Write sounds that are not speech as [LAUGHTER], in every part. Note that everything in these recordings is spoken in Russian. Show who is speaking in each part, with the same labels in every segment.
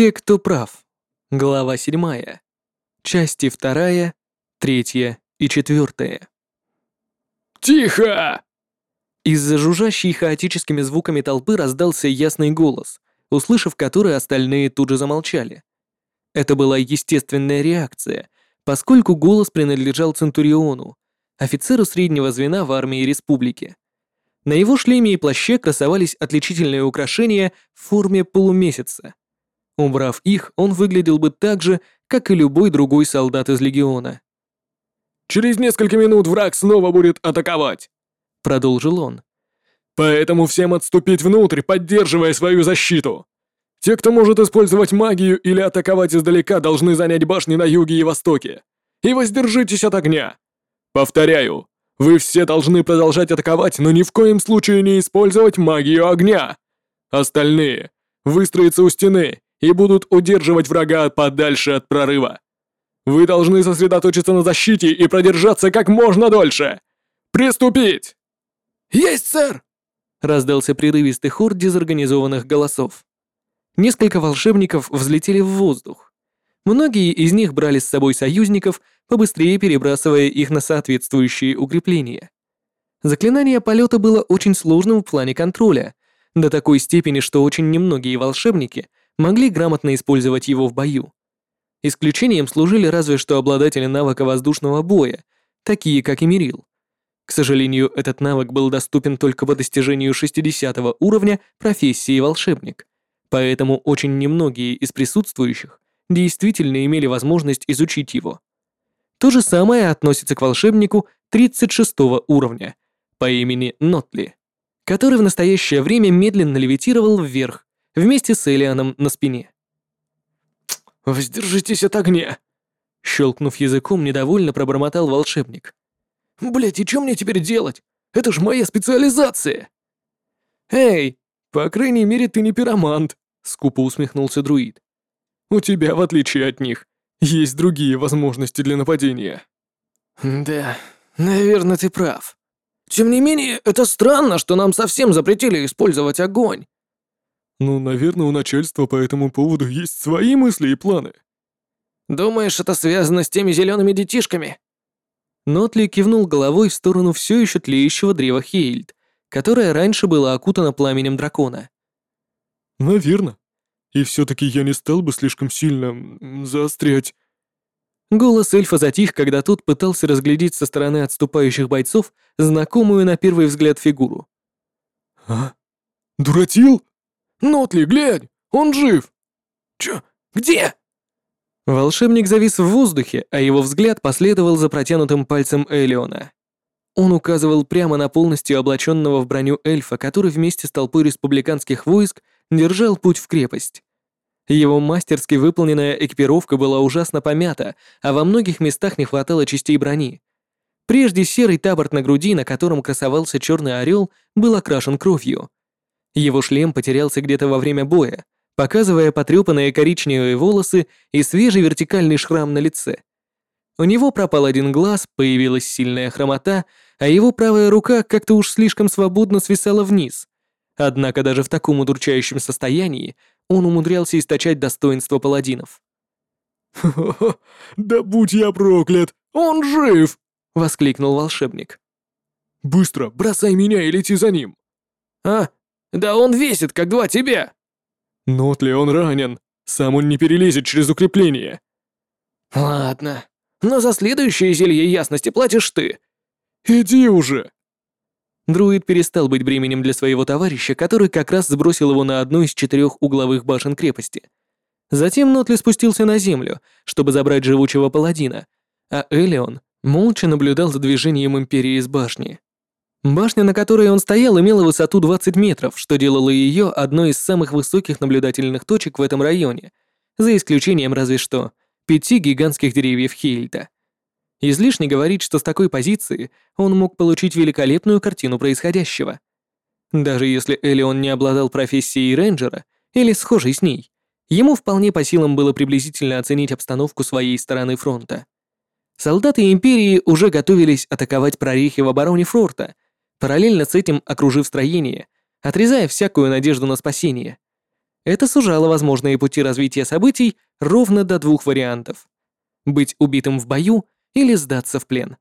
Speaker 1: Те, кто прав. Глава 7. Части 2, 3 и 4.
Speaker 2: «Тихо!»
Speaker 1: Из-за жужжащей хаотическими звуками толпы раздался ясный голос, услышав который остальные тут же замолчали. Это была естественная реакция, поскольку голос принадлежал Центуриону, офицеру среднего звена в армии республики. На его шлеме и плаще красовались отличительные украшения в форме полумесяца. Убрав их, он выглядел бы так же, как и любой другой солдат из легиона.
Speaker 2: «Через несколько минут враг снова будет атаковать», — продолжил он. «Поэтому всем отступить внутрь, поддерживая свою защиту. Те, кто может использовать магию или атаковать издалека, должны занять башни на юге и востоке. И воздержитесь от огня. Повторяю, вы все должны продолжать атаковать, но ни в коем случае не использовать магию огня. Остальные выстроятся у стены и будут удерживать врага подальше от прорыва. Вы должны сосредоточиться на защите и продержаться как можно дольше. Приступить!»
Speaker 1: «Есть, сэр!» — раздался прерывистый хор дезорганизованных голосов. Несколько волшебников взлетели в воздух. Многие из них брали с собой союзников, побыстрее перебрасывая их на соответствующие укрепления. Заклинание полета было очень сложным в плане контроля, до такой степени, что очень немногие волшебники — могли грамотно использовать его в бою. Исключением служили разве что обладатели навыка воздушного боя, такие как Эмирил. К сожалению, этот навык был доступен только по достижению 60 уровня профессии волшебник, поэтому очень немногие из присутствующих действительно имели возможность изучить его. То же самое относится к волшебнику 36 уровня по имени Нотли, который в настоящее время медленно левитировал вверх вместе с Элианом на спине.
Speaker 2: «Воздержитесь от огня!»
Speaker 1: Щелкнув языком, недовольно пробормотал волшебник.
Speaker 2: «Блядь, и что мне теперь делать? Это ж моя специализация!»
Speaker 1: «Эй, по крайней мере, ты не пиромант», — скупо усмехнулся друид.
Speaker 2: «У тебя, в отличие от них, есть другие возможности для нападения».
Speaker 1: «Да, наверное, ты прав. Тем не менее, это странно, что нам совсем запретили использовать огонь.
Speaker 2: Ну, наверное, у начальства по этому поводу есть свои мысли и планы.
Speaker 1: Думаешь, это связано с теми зелеными детишками? Нотли кивнул головой в сторону все еще тлеющего древа Хейльд, которое раньше было окутано пламенем дракона.
Speaker 2: Наверное. И все-таки я не стал бы слишком сильно заострять.
Speaker 1: Голос эльфа затих, когда тот пытался разглядеть со стороны отступающих бойцов знакомую на первый взгляд фигуру.
Speaker 2: «А? Дуратил?» «Нотли, глянь! Он жив!»
Speaker 1: «Чё? Где?» Волшебник завис в воздухе, а его взгляд последовал за протянутым пальцем Элиона. Он указывал прямо на полностью облаченного в броню эльфа, который вместе с толпой республиканских войск держал путь в крепость. Его мастерски выполненная экипировка была ужасно помята, а во многих местах не хватало частей брони. Прежде серый таборт на груди, на котором красовался черный орел, был окрашен кровью. Его шлем потерялся где-то во время боя, показывая потрепанные коричневые волосы и свежий вертикальный шрам на лице. У него пропал один глаз, появилась сильная хромота, а его правая рука как-то уж слишком свободно свисала вниз. Однако даже в таком удручающем состоянии он умудрялся источать достоинство паладинов.
Speaker 2: «Хо-хо-хо, да будь я проклят, он жив!» — воскликнул волшебник. «Быстро, бросай меня и лети за ним!»
Speaker 1: «А, да он весит, как два тебя!»
Speaker 2: «Нот ли он ранен? Сам он не перелезет через укрепление!»
Speaker 1: «Ладно, но за следующее зелье ясности платишь ты!»
Speaker 2: «Иди уже!»
Speaker 1: Друид перестал быть бременем для своего товарища, который как раз сбросил его на одну из четырех угловых башен крепости. Затем Нотли спустился на землю, чтобы забрать живучего паладина, а Элион молча наблюдал за движением Империи из башни. Башня, на которой он стоял, имела высоту 20 метров, что делало ее одной из самых высоких наблюдательных точек в этом районе, за исключением разве что пяти гигантских деревьев Хейльта. Излишне говорить, что с такой позиции он мог получить великолепную картину происходящего. Даже если Элион не обладал профессией рейнджера или схожей с ней, ему вполне по силам было приблизительно оценить обстановку своей стороны фронта. Солдаты Империи уже готовились атаковать прорехи в обороне форта — параллельно с этим окружив строение, отрезая всякую надежду на спасение. Это сужало возможные пути развития событий ровно до двух вариантов. Быть убитым в бою или сдаться в плен.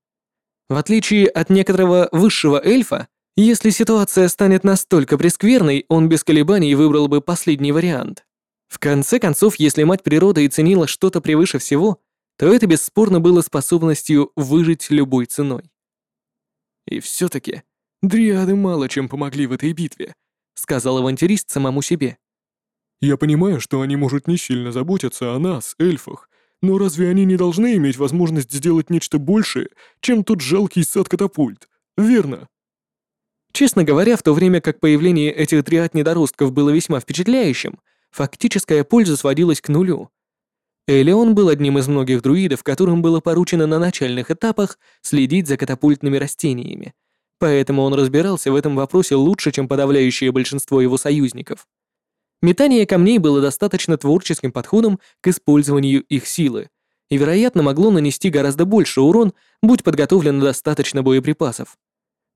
Speaker 1: В отличие от некоторого высшего эльфа, если ситуация станет настолько прескверной, он без колебаний выбрал бы последний вариант. В конце концов, если мать природа и ценила что-то превыше всего, то это бесспорно было способностью выжить любой ценой.
Speaker 2: И все-таки дриады мало чем помогли в этой битве, сказал авантюрист самому себе. Я понимаю, что они, может, не сильно заботятся о нас, эльфах, но разве они не должны иметь возможность сделать нечто большее, чем тот жалкий сад-катапульт, верно?
Speaker 1: Честно говоря, в то время как появление этих триад недоростков было весьма впечатляющим, фактическая польза сводилась к нулю. Элеон был одним из многих друидов, которым было поручено на начальных этапах следить за катапультными растениями, поэтому он разбирался в этом вопросе лучше, чем подавляющее большинство его союзников. Метание камней было достаточно творческим подходом к использованию их силы и, вероятно, могло нанести гораздо больше урон, будь подготовлено достаточно боеприпасов.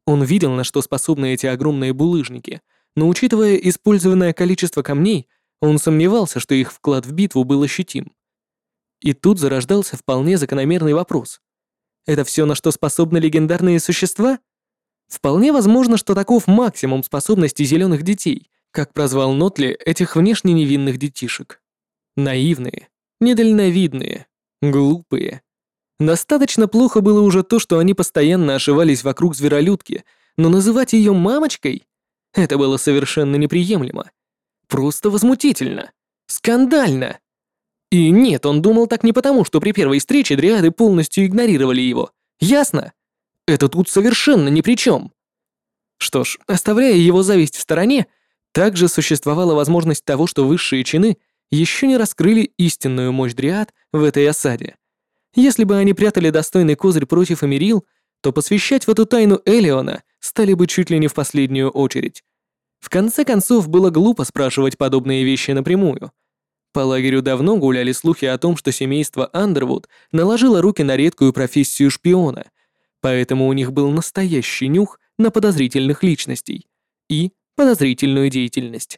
Speaker 1: Он видел, на что способны эти огромные булыжники, но учитывая использованное количество камней, он сомневался, что их вклад в битву был ощутим. И тут зарождался вполне закономерный вопрос. Это все, на что способны легендарные существа? Вполне возможно, что таков максимум способностей зеленых детей, как прозвал Нотли этих внешне невинных детишек. Наивные, недальновидные, глупые. Достаточно плохо было уже то, что они постоянно ошивались вокруг зверолюдки, но называть ее мамочкой — это было совершенно неприемлемо. Просто возмутительно. Скандально. И нет, он думал так не потому, что при первой встрече дриады полностью игнорировали его. Ясно? Это тут совершенно ни при чем. Что ж, оставляя его зависть в стороне, также существовала возможность того, что высшие чины еще не раскрыли истинную мощь дриад в этой осаде. Если бы они прятали достойный козырь против Эмирил, то посвящать в эту тайну Элеона стали бы чуть ли не в последнюю очередь. В конце концов, было глупо спрашивать подобные вещи напрямую. По лагерю давно гуляли слухи о том, что семейство Андервуд наложило руки на редкую профессию шпиона, поэтому у них был настоящий нюх на подозрительных личностей и подозрительную деятельность.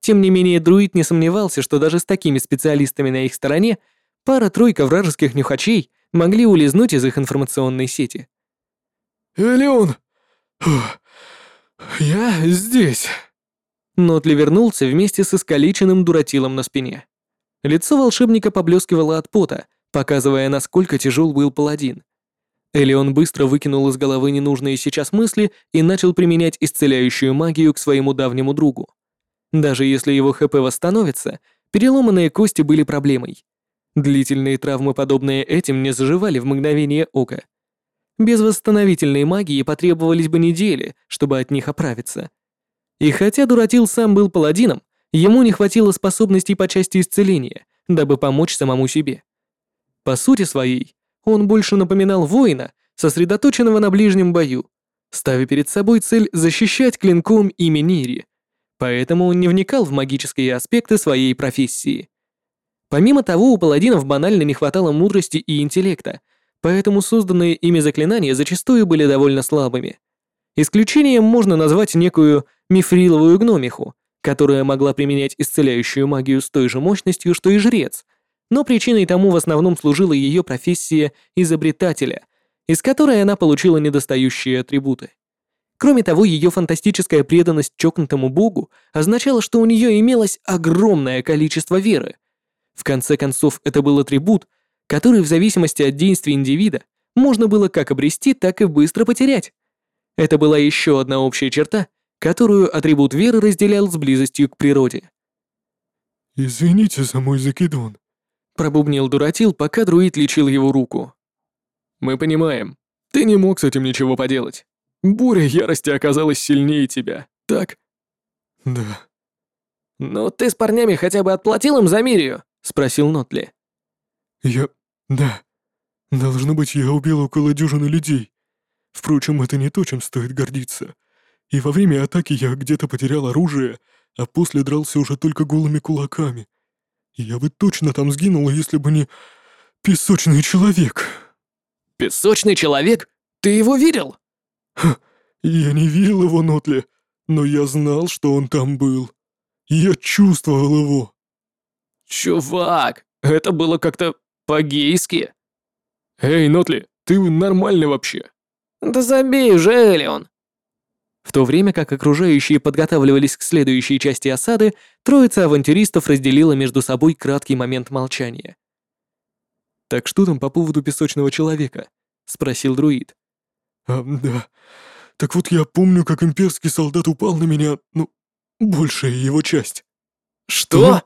Speaker 1: Тем не менее, друид не сомневался, что даже с такими специалистами на их стороне пара-тройка вражеских нюхачей могли улизнуть из их информационной сети.
Speaker 2: «Элеон! Я здесь!»
Speaker 1: Нотли вернулся вместе с искалеченным дуратилом на спине. Лицо волшебника поблескивало от пота, показывая, насколько тяжел был паладин. Элеон быстро выкинул из головы ненужные сейчас мысли и начал применять исцеляющую магию к своему давнему другу. Даже если его ХП восстановится, переломанные кости были проблемой. Длительные травмы, подобные этим, не заживали в мгновение ока. Без восстановительной магии потребовались бы недели, чтобы от них оправиться. И хотя Дуратил сам был паладином, ему не хватило способностей по части исцеления, дабы помочь самому себе. По сути своей, он больше напоминал воина, сосредоточенного на ближнем бою, ставя перед собой цель защищать клинком имя Нири. Поэтому он не вникал в магические аспекты своей профессии. Помимо того, у паладинов банально не хватало мудрости и интеллекта, поэтому созданные ими заклинания зачастую были довольно слабыми. Исключением можно назвать некую мифриловую гномиху, которая могла применять исцеляющую магию с той же мощностью, что и жрец, но причиной тому в основном служила ее профессия изобретателя, из которой она получила недостающие атрибуты. Кроме того, ее фантастическая преданность чокнутому богу означала, что у нее имелось огромное количество веры, в конце концов, это был атрибут, который в зависимости от действий индивида можно было как обрести, так и быстро потерять. Это была еще одна общая черта, которую атрибут веры разделял с близостью к природе.
Speaker 2: «Извините за мой закидон», —
Speaker 1: пробубнил Дуратил, пока друид лечил его руку.
Speaker 2: «Мы понимаем. Ты не мог с этим ничего поделать. Буря ярости оказалась сильнее тебя, так?» «Да».
Speaker 1: «Ну ты с парнями хотя бы отплатил им за Мирию?» — спросил Нотли.
Speaker 2: «Я... да. Должно быть, я убил около дюжины людей. Впрочем, это не то, чем стоит гордиться. И во время атаки я где-то потерял оружие, а после дрался уже только голыми кулаками. Я бы точно там сгинул, если бы не... песочный человек».
Speaker 1: «Песочный человек? Ты его видел?»
Speaker 2: Ха, я не видел его, Нотли, но я знал, что он там был. Я чувствовал его.
Speaker 1: Чувак, это было как-то по-гейски.
Speaker 2: Эй, Нотли, ты нормальный вообще?
Speaker 1: Да забей уже, Элион. В то время как окружающие подготавливались к следующей части осады, троица авантюристов разделила между собой краткий момент молчания.
Speaker 2: «Так что там по поводу песочного человека?» — спросил друид. «А, да. Так вот я помню, как имперский солдат упал на меня, ну, большая его часть».
Speaker 1: «Что?»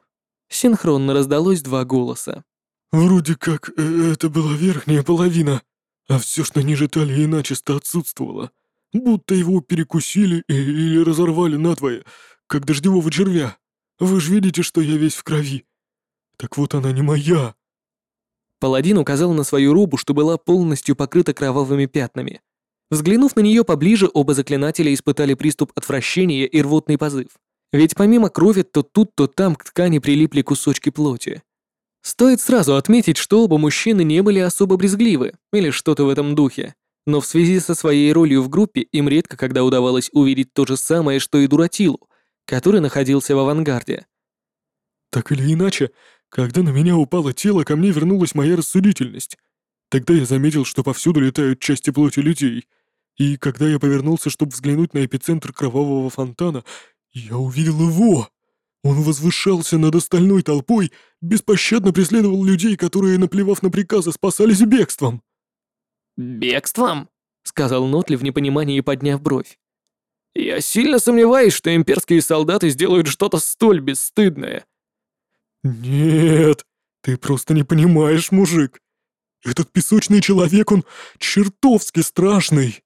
Speaker 1: Синхронно раздалось два голоса.
Speaker 2: «Вроде как э, это была верхняя половина, а все, что ниже талии, начисто отсутствовало. Будто его перекусили или разорвали надвое, как дождевого червя. Вы же видите, что я весь в крови. Так вот она не моя».
Speaker 1: Паладин указал на свою робу, что была полностью покрыта кровавыми пятнами. Взглянув на нее поближе, оба заклинателя испытали приступ отвращения и рвотный позыв. Ведь помимо крови то тут, то там к ткани прилипли кусочки плоти. Стоит сразу отметить, что оба мужчины не были особо брезгливы, или что-то в этом духе. Но в связи со своей ролью в группе им редко когда удавалось увидеть то же самое, что и Дуратилу, который находился в авангарде.
Speaker 2: «Так или иначе, когда на меня упало тело, ко мне вернулась моя рассудительность. Тогда я заметил, что повсюду летают части плоти людей. И когда я повернулся, чтобы взглянуть на эпицентр кровавого фонтана, я увидел его. Он возвышался над остальной толпой, беспощадно преследовал людей, которые, наплевав на приказы, спасались бегством.
Speaker 1: «Бегством?» — сказал Нотли в непонимании, подняв бровь. «Я сильно сомневаюсь, что имперские солдаты сделают что-то столь бесстыдное».
Speaker 2: «Нет, ты просто не понимаешь, мужик. Этот песочный человек, он чертовски страшный.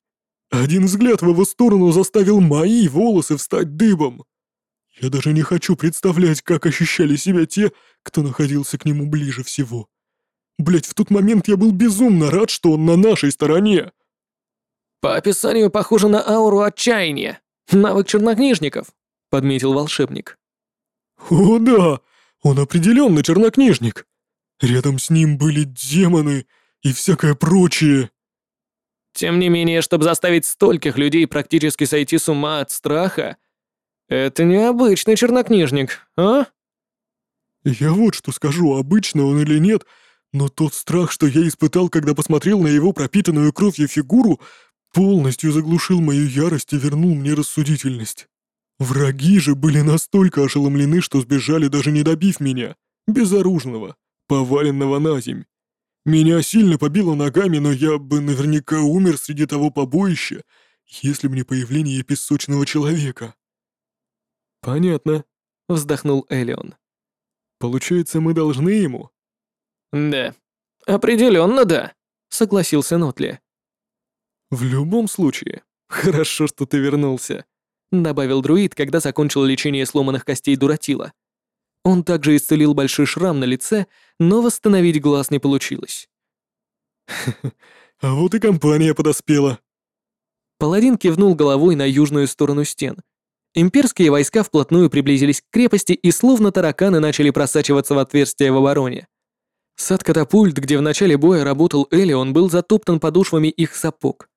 Speaker 2: Один взгляд в его сторону заставил мои волосы встать дыбом. Я даже не хочу представлять, как ощущали себя те, кто находился к нему ближе всего. Блять, в тот момент я был безумно рад, что он на нашей стороне.
Speaker 1: По описанию похоже на ауру отчаяния. Навык чернокнижников, подметил волшебник.
Speaker 2: О да, он определенно чернокнижник. Рядом с ним были демоны и всякое прочее.
Speaker 1: Тем не менее, чтобы заставить стольких людей практически сойти с ума от страха, это необычный чернокнижник, а?
Speaker 2: Я вот что скажу, обычно он или нет, но тот страх, что я испытал, когда посмотрел на его пропитанную кровью фигуру, полностью заглушил мою ярость и вернул мне рассудительность. Враги же были настолько ошеломлены, что сбежали, даже не добив меня, безоружного, поваленного на земь. Меня сильно побило ногами, но я бы наверняка умер среди того побоища, если бы не появление песочного человека.
Speaker 1: «Понятно», — вздохнул Элион.
Speaker 2: «Получается, мы должны ему?»
Speaker 1: «Да, определенно да», — согласился Нотли.
Speaker 2: «В любом случае, хорошо, что ты вернулся», —
Speaker 1: добавил друид, когда закончил лечение сломанных костей Дуратила. Он также исцелил большой шрам на лице, но восстановить глаз не получилось. [LAUGHS]
Speaker 2: «А вот и компания подоспела».
Speaker 1: Паладин кивнул головой на южную сторону стен. Имперские войска вплотную приблизились к крепости и словно тараканы начали просачиваться в отверстие в обороне. Сад катапульт, где в начале боя работал Элион, был затоптан подошвами их сапог.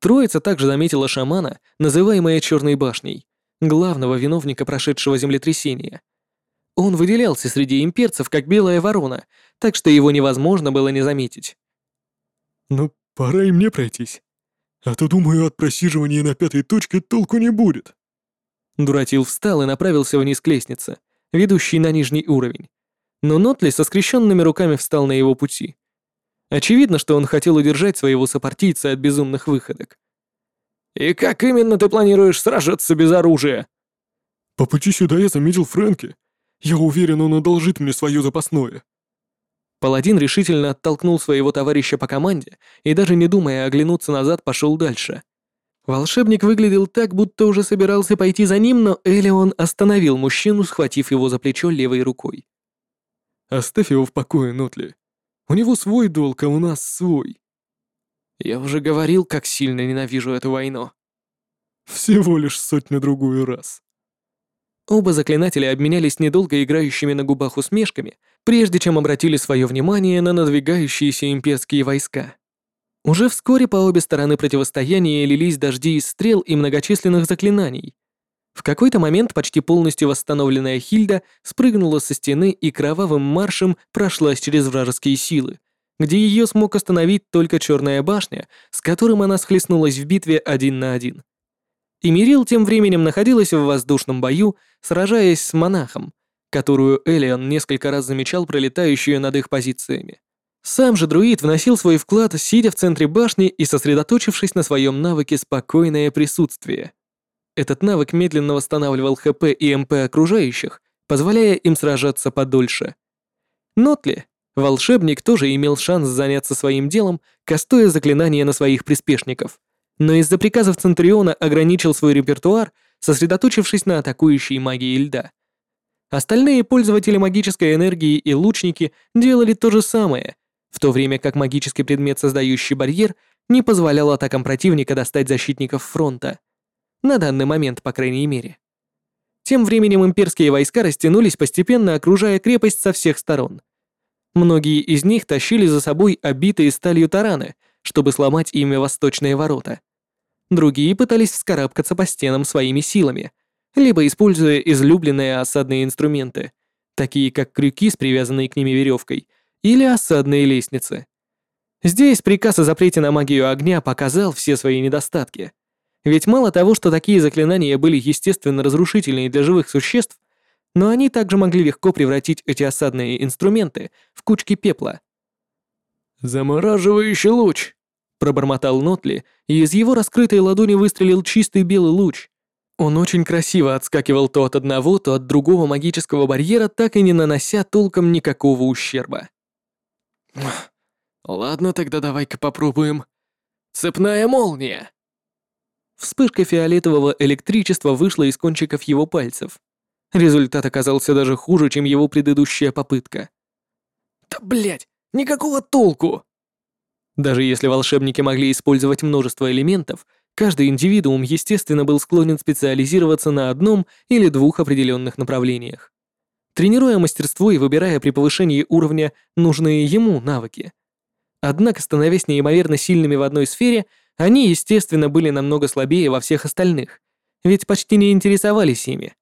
Speaker 1: Троица также заметила шамана, называемая Черной башней, главного виновника прошедшего землетрясения — он выделялся среди имперцев, как белая ворона, так что его невозможно было не заметить.
Speaker 2: «Ну, пора и мне пройтись. А то, думаю, от просиживания на пятой точке толку не будет».
Speaker 1: Дуратил встал и направился вниз к лестнице, ведущей на нижний уровень. Но Нотли со скрещенными руками встал на его пути. Очевидно, что он хотел удержать своего сопартийца от безумных выходок. «И как именно ты планируешь сражаться без оружия?»
Speaker 2: «По пути сюда я заметил Фрэнки. Я уверен, он одолжит мне свое запасное».
Speaker 1: Паладин решительно оттолкнул своего товарища по команде и даже не думая оглянуться назад, пошел дальше. Волшебник выглядел так, будто уже собирался пойти за ним, но Элион остановил мужчину, схватив его за плечо левой рукой.
Speaker 2: «Оставь его в покое, Нотли. У него свой долг, а у нас свой».
Speaker 1: «Я уже говорил, как сильно ненавижу эту войну».
Speaker 2: «Всего лишь сотню-другую раз».
Speaker 1: Оба заклинателя обменялись недолго играющими на губах усмешками, прежде чем обратили свое внимание на надвигающиеся имперские войска. Уже вскоре по обе стороны противостояния лились дожди из стрел и многочисленных заклинаний. В какой-то момент почти полностью восстановленная Хильда спрыгнула со стены и кровавым маршем прошлась через вражеские силы, где ее смог остановить только Черная башня, с которым она схлестнулась в битве один на один. И Мирил тем временем находилась в воздушном бою, сражаясь с монахом, которую Элион несколько раз замечал пролетающую над их позициями. Сам же друид вносил свой вклад, сидя в центре башни и сосредоточившись на своем навыке «Спокойное присутствие». Этот навык медленно восстанавливал ХП и МП окружающих, позволяя им сражаться подольше. Нотли, волшебник, тоже имел шанс заняться своим делом, кастуя заклинания на своих приспешников, но из-за приказов Центуриона ограничил свой репертуар, сосредоточившись на атакующей магии льда. Остальные пользователи магической энергии и лучники делали то же самое, в то время как магический предмет, создающий барьер, не позволял атакам противника достать защитников фронта. На данный момент, по крайней мере. Тем временем имперские войска растянулись, постепенно окружая крепость со всех сторон. Многие из них тащили за собой обитые сталью тараны, чтобы сломать ими восточные ворота. Другие пытались вскарабкаться по стенам своими силами, либо используя излюбленные осадные инструменты, такие как крюки с привязанной к ними веревкой, или осадные лестницы. Здесь приказ о запрете на магию огня показал все свои недостатки — ведь мало того, что такие заклинания были естественно разрушительные для живых существ, но они также могли легко превратить эти осадные инструменты в кучки пепла.
Speaker 2: «Замораживающий луч!» — пробормотал Нотли, и из его раскрытой ладони выстрелил чистый белый луч.
Speaker 1: Он очень красиво отскакивал то от одного, то от другого магического барьера, так и не нанося толком никакого ущерба.
Speaker 2: «Ладно, тогда давай-ка попробуем. Цепная молния!»
Speaker 1: Вспышка фиолетового электричества вышла из кончиков его пальцев. Результат оказался даже хуже, чем его предыдущая попытка.
Speaker 2: «Да блять, никакого толку!»
Speaker 1: Даже если волшебники могли использовать множество элементов, каждый индивидуум, естественно, был склонен специализироваться на одном или двух определенных направлениях. Тренируя мастерство и выбирая при повышении уровня нужные ему навыки. Однако, становясь неимоверно сильными в одной сфере, они, естественно, были намного слабее во всех остальных, ведь почти не интересовались ими.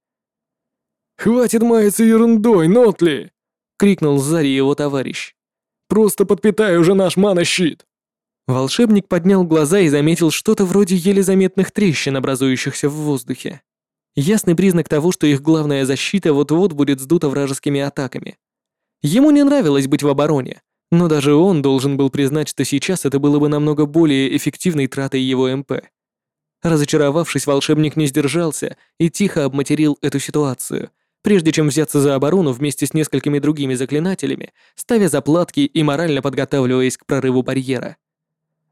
Speaker 2: «Хватит маяться ерундой, Нотли!» — крикнул сзади его товарищ. «Просто подпитай уже наш мана-щит!»
Speaker 1: Волшебник поднял глаза и заметил что-то вроде еле заметных трещин, образующихся в воздухе. Ясный признак того, что их главная защита вот-вот будет сдута вражескими атаками. Ему не нравилось быть в обороне, но даже он должен был признать, что сейчас это было бы намного более эффективной тратой его МП. Разочаровавшись, волшебник не сдержался и тихо обматерил эту ситуацию, прежде чем взяться за оборону вместе с несколькими другими заклинателями, ставя заплатки и морально подготавливаясь к прорыву барьера.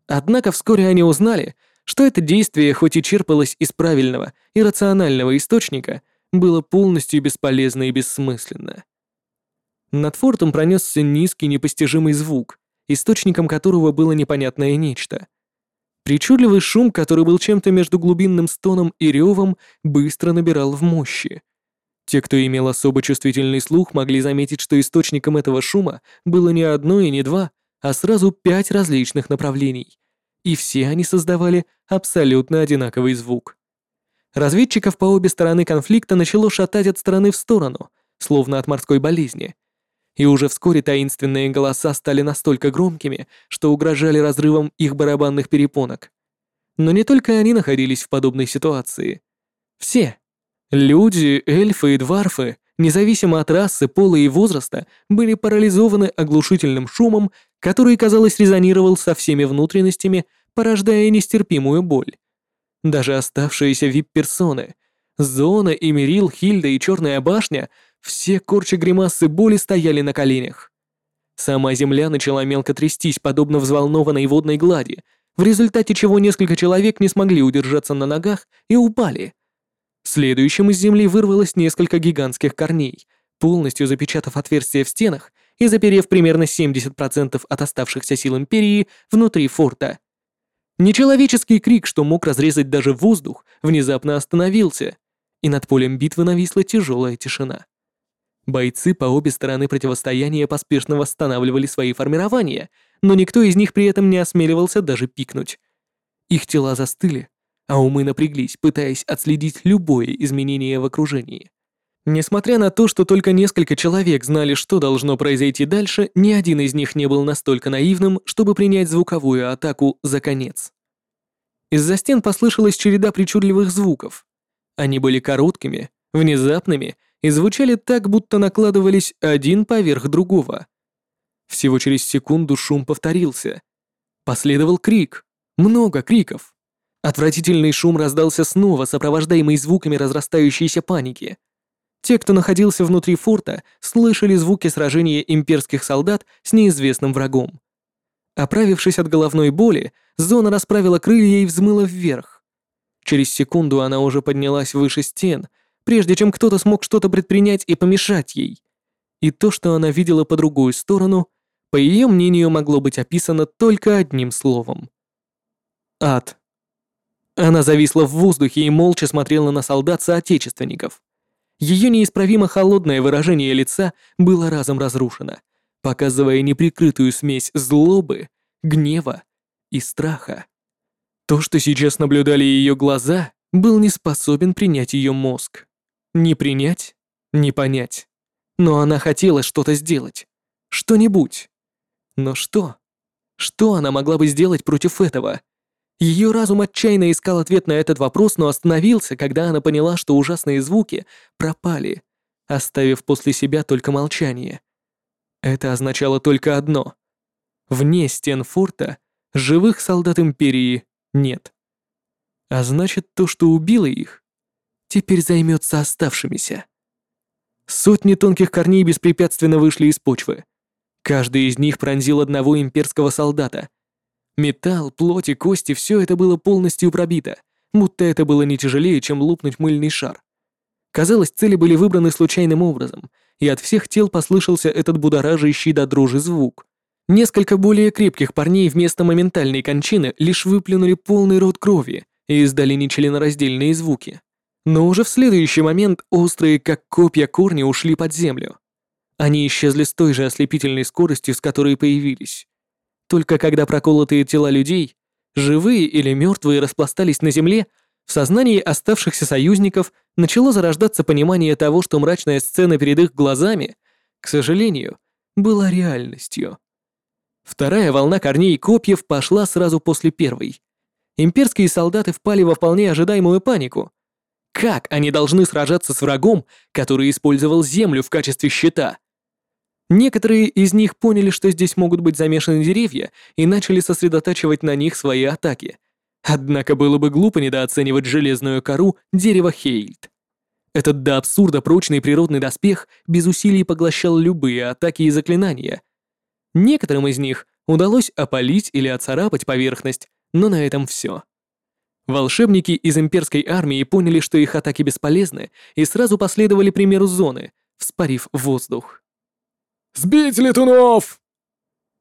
Speaker 1: Однако вскоре они узнали, что это действие, хоть и черпалось из правильного и рационального источника, было полностью бесполезно и бессмысленно. Над фортом пронесся низкий непостижимый звук, источником которого было непонятное нечто. Причудливый шум, который был чем-то между глубинным стоном и ревом, быстро набирал в мощи. Те, кто имел особо чувствительный слух, могли заметить, что источником этого шума было не одно и не два, а сразу пять различных направлений. И все они создавали абсолютно одинаковый звук. Разведчиков по обе стороны конфликта начало шатать от стороны в сторону, словно от морской болезни и уже вскоре таинственные голоса стали настолько громкими, что угрожали разрывом их барабанных перепонок. Но не только они находились в подобной ситуации. Все — люди, эльфы и дварфы, независимо от расы, пола и возраста, были парализованы оглушительным шумом, который, казалось, резонировал со всеми внутренностями, порождая нестерпимую боль. Даже оставшиеся вип-персоны — Зона, Эмирил, Хильда и Черная башня — все корча гримасы боли стояли на коленях. Сама земля начала мелко трястись, подобно взволнованной водной глади, в результате чего несколько человек не смогли удержаться на ногах и упали. Следующим из земли вырвалось несколько гигантских корней, полностью запечатав отверстия в стенах и заперев примерно 70% от оставшихся сил Империи внутри форта. Нечеловеческий крик, что мог разрезать даже воздух, внезапно остановился, и над полем битвы нависла тяжелая тишина. Бойцы по обе стороны противостояния поспешно восстанавливали свои формирования, но никто из них при этом не осмеливался даже пикнуть. Их тела застыли, а умы напряглись, пытаясь отследить любое изменение в окружении. Несмотря на то, что только несколько человек знали, что должно произойти дальше, ни один из них не был настолько наивным, чтобы принять звуковую атаку за конец. Из-за стен послышалась череда причудливых звуков. Они были короткими, внезапными и звучали так, будто накладывались один поверх другого. Всего через секунду шум повторился. Последовал крик. Много криков. Отвратительный шум раздался снова, сопровождаемый звуками разрастающейся паники. Те, кто находился внутри форта, слышали звуки сражения имперских солдат с неизвестным врагом. Оправившись от головной боли, зона расправила крылья и взмыла вверх. Через секунду она уже поднялась выше стен, прежде чем кто-то смог что-то предпринять и помешать ей. И то, что она видела по другую сторону, по ее мнению, могло быть описано только одним словом. Ад. Она зависла в воздухе и молча смотрела на солдат соотечественников. Ее неисправимо холодное выражение лица было разом разрушено, показывая неприкрытую смесь злобы, гнева и страха. То, что сейчас наблюдали ее глаза, был не способен принять ее мозг. Не принять, не понять. Но она хотела что-то сделать. Что-нибудь. Но что? Что она могла бы сделать против этого? Ее разум отчаянно искал ответ на этот вопрос, но остановился, когда она поняла, что ужасные звуки пропали, оставив после себя только молчание. Это означало только одно. Вне стен форта живых солдат Империи нет. А значит, то, что убило их, теперь займется оставшимися. Сотни тонких корней беспрепятственно вышли из почвы. Каждый из них пронзил одного имперского солдата. Металл, плоть и кости — все это было полностью пробито, будто это было не тяжелее, чем лупнуть мыльный шар. Казалось, цели были выбраны случайным образом, и от всех тел послышался этот будоражащий до дрожи звук. Несколько более крепких парней вместо моментальной кончины лишь выплюнули полный рот крови и издали нечленораздельные звуки. Но уже в следующий момент острые, как копья корни, ушли под землю. Они исчезли с той же ослепительной скоростью, с которой появились. Только когда проколотые тела людей, живые или мертвые, распластались на земле, в сознании оставшихся союзников начало зарождаться понимание того, что мрачная сцена перед их глазами, к сожалению, была реальностью. Вторая волна корней и копьев пошла сразу после первой. Имперские солдаты впали во вполне ожидаемую панику. Как они должны сражаться с врагом, который использовал землю в качестве щита? Некоторые из них поняли, что здесь могут быть замешаны деревья, и начали сосредотачивать на них свои атаки. Однако было бы глупо недооценивать железную кору дерева Хейльд. Этот до абсурда прочный природный доспех без усилий поглощал любые атаки и заклинания. Некоторым из них удалось опалить или оцарапать поверхность, но на этом все. Волшебники из имперской армии поняли, что их атаки бесполезны, и сразу последовали примеру зоны, вспарив воздух.
Speaker 2: «Сбить летунов!»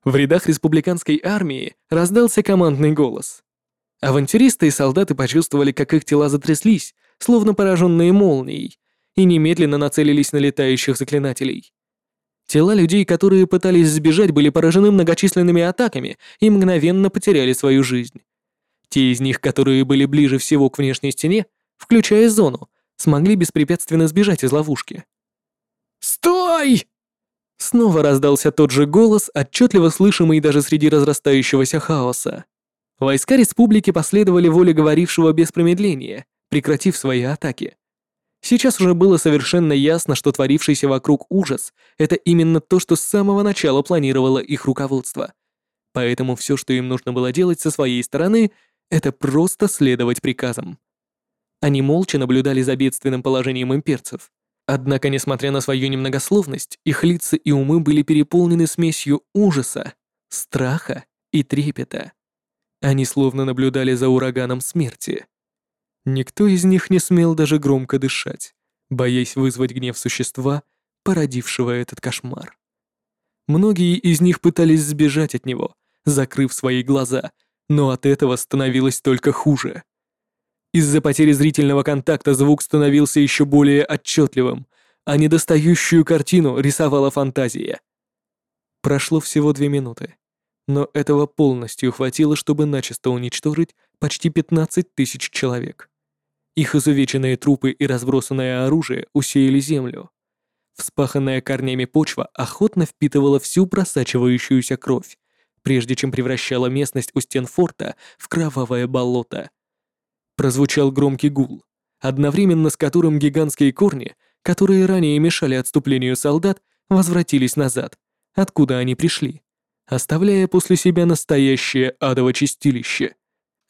Speaker 1: В рядах республиканской армии раздался командный голос. Авантюристы и солдаты почувствовали, как их тела затряслись, словно пораженные молнией, и немедленно нацелились на летающих заклинателей. Тела людей, которые пытались сбежать, были поражены многочисленными атаками и мгновенно потеряли свою жизнь. Те из них, которые были ближе всего к внешней стене, включая зону, смогли беспрепятственно сбежать из ловушки.
Speaker 2: «Стой!»
Speaker 1: Снова раздался тот же голос, отчетливо слышимый даже среди разрастающегося хаоса. Войска республики последовали воле говорившего без промедления, прекратив свои атаки. Сейчас уже было совершенно ясно, что творившийся вокруг ужас — это именно то, что с самого начала планировало их руководство. Поэтому все, что им нужно было делать со своей стороны, это просто следовать приказам. Они молча наблюдали за бедственным положением имперцев. Однако, несмотря на свою немногословность, их лица и умы были переполнены смесью ужаса, страха и трепета. Они словно наблюдали за ураганом смерти. Никто из них не смел даже громко дышать, боясь вызвать гнев существа, породившего этот кошмар. Многие из них пытались сбежать от него, закрыв свои глаза, но от этого становилось только хуже. Из-за потери зрительного контакта звук становился еще более отчетливым, а недостающую картину рисовала фантазия. Прошло всего две минуты. Но этого полностью хватило, чтобы начисто уничтожить почти 15 тысяч человек. Их изувеченные трупы и разбросанное оружие усеяли землю. Вспаханная корнями почва охотно впитывала всю просачивающуюся кровь, прежде чем превращала местность у стен форта в кровавое болото. Прозвучал громкий гул, одновременно с которым гигантские корни, которые ранее мешали отступлению солдат, возвратились назад, откуда они пришли, оставляя после себя настоящее адово чистилище.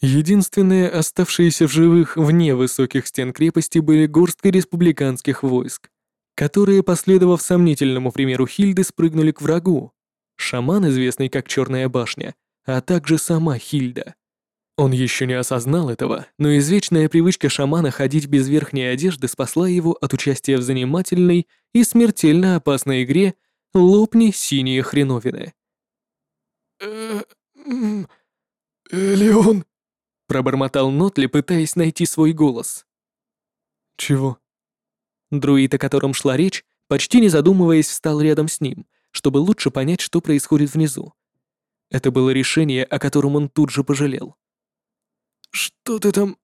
Speaker 1: Единственные оставшиеся в живых вне высоких стен крепости были горстка республиканских войск, которые, последовав сомнительному примеру Хильды, спрыгнули к врагу. Шаман, известный как Черная башня, а также сама Хильда. Он еще не осознал этого, но извечная привычка шамана ходить без верхней одежды спасла его от участия в занимательной и смертельно опасной игре «Лопни синие хреновины».
Speaker 2: «Элеон!»
Speaker 1: — пробормотал Нотли, пытаясь найти свой голос.
Speaker 2: «Чего?»
Speaker 1: Друид, о котором шла речь, почти не задумываясь, встал рядом с ним, чтобы лучше понять, что происходит внизу. Это было решение, о котором он тут же пожалел.
Speaker 2: «Что ты там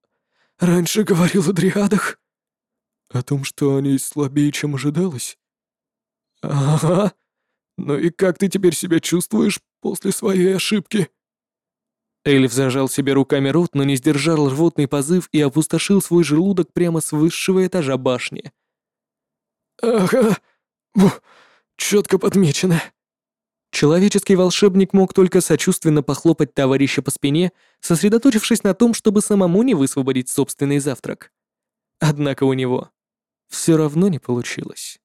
Speaker 2: раньше говорил о дриадах?» «О том, что они слабее, чем ожидалось?» «Ага. Ну и как ты теперь себя чувствуешь после своей ошибки?»
Speaker 1: Эльф зажал себе руками рот, но не сдержал рвотный позыв и опустошил свой желудок прямо с высшего этажа башни.
Speaker 2: «Ага. Четко подмечено».
Speaker 1: Человеческий волшебник мог только сочувственно похлопать товарища по спине, сосредоточившись на том, чтобы самому не высвободить собственный завтрак. Однако у него все равно не получилось.